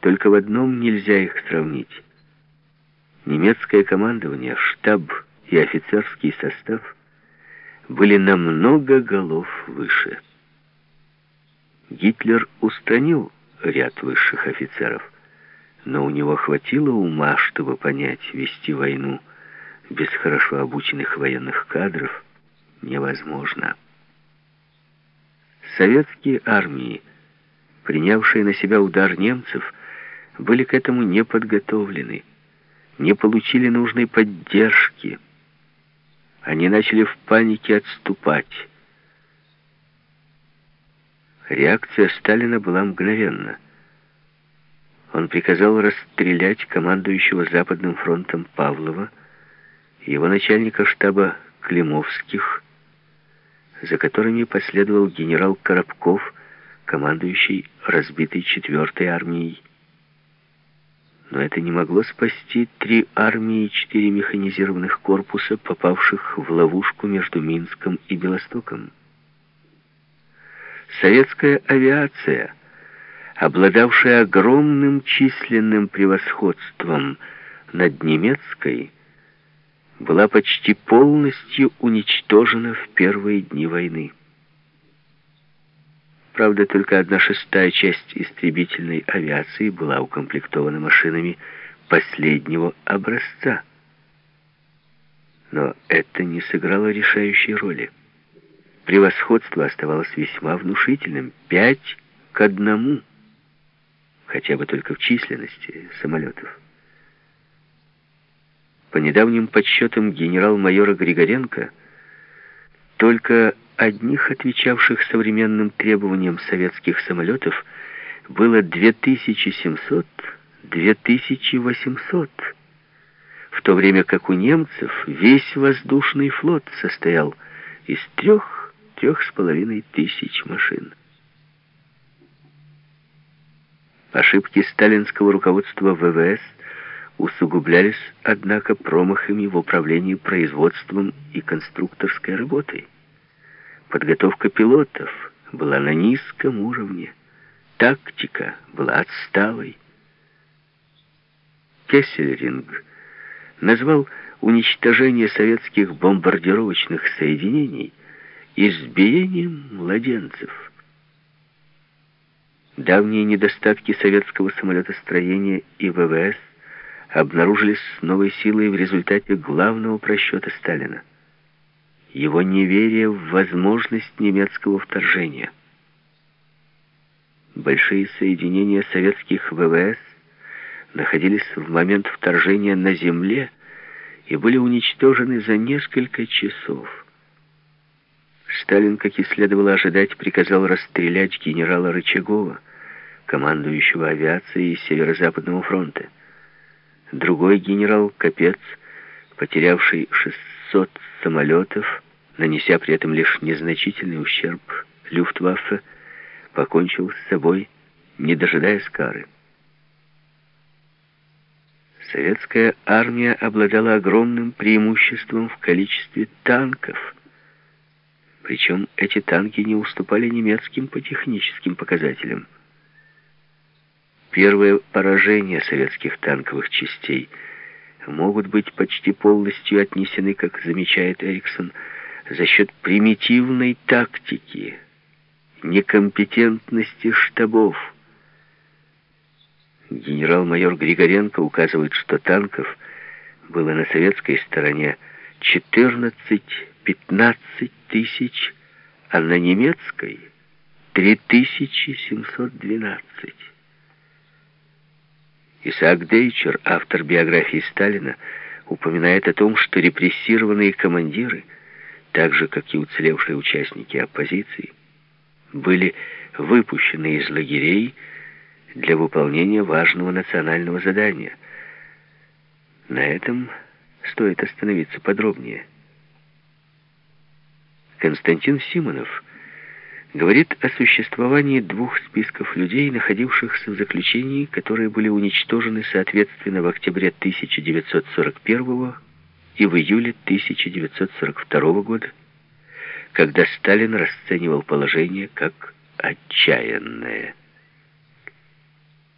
Только в одном нельзя их сравнить. Немецкое командование, штаб и офицерский состав были на много голов выше. Гитлер устранил ряд высших офицеров, но у него хватило ума, чтобы понять, вести войну без хорошо обученных военных кадров невозможно. Советские армии, принявшие на себя удар немцев, были к этому не подготовлены, не получили нужной поддержки. Они начали в панике отступать. Реакция Сталина была мгновенна. Он приказал расстрелять командующего Западным фронтом Павлова, его начальника штаба Климовских, за которыми последовал генерал Коробков, командующий разбитой 4-й армией. Но это не могло спасти три армии и четыре механизированных корпуса, попавших в ловушку между Минском и Белостоком. Советская авиация, обладавшая огромным численным превосходством над немецкой, была почти полностью уничтожена в первые дни войны. Правда, только одна шестая часть истребительной авиации была укомплектована машинами последнего образца. Но это не сыграло решающей роли. Превосходство оставалось весьма внушительным. Пять к одному. Хотя бы только в численности самолетов. По недавним подсчетам генерал-майора Григоренко, только одних отвечавших современным требованиям советских самолетов было 2700-2800, в то время как у немцев весь воздушный флот состоял из трех-трех с половиной тысяч машин. Ошибки сталинского руководства ВВС усугублялись, однако, промахами в управлении производством и конструкторской работой. Подготовка пилотов была на низком уровне. Тактика была отсталой. Кессельринг назвал уничтожение советских бомбардировочных соединений избиением младенцев. Давние недостатки советского самолетостроения и ВВС обнаружились с новой силой в результате главного просчета Сталина его неверие в возможность немецкого вторжения. Большие соединения советских ВВС находились в момент вторжения на земле и были уничтожены за несколько часов. Сталин, как и следовало ожидать, приказал расстрелять генерала Рычагова, командующего авиацией Северо-Западного фронта. Другой генерал, Капец, потерявший 600 самолетов, нанеся при этом лишь незначительный ущерб, Люфтваффе покончил с собой, не дожидаясь кары. Советская армия обладала огромным преимуществом в количестве танков. Причем эти танки не уступали немецким по техническим показателям. Первое поражение советских танковых частей – могут быть почти полностью отнесены, как замечает Эриксон, за счет примитивной тактики, некомпетентности штабов. Генерал-майор Григоренко указывает, что танков было на советской стороне 14-15 тысяч, а на немецкой 3712. Исаак Дейчер, автор биографии Сталина, упоминает о том, что репрессированные командиры, так же, как и уцелевшие участники оппозиции, были выпущены из лагерей для выполнения важного национального задания. На этом стоит остановиться подробнее. Константин Симонов говорит о существовании двух списков людей, находившихся в заключении, которые были уничтожены соответственно в октябре 1941 и в июле 1942 года, когда Сталин расценивал положение как отчаянное.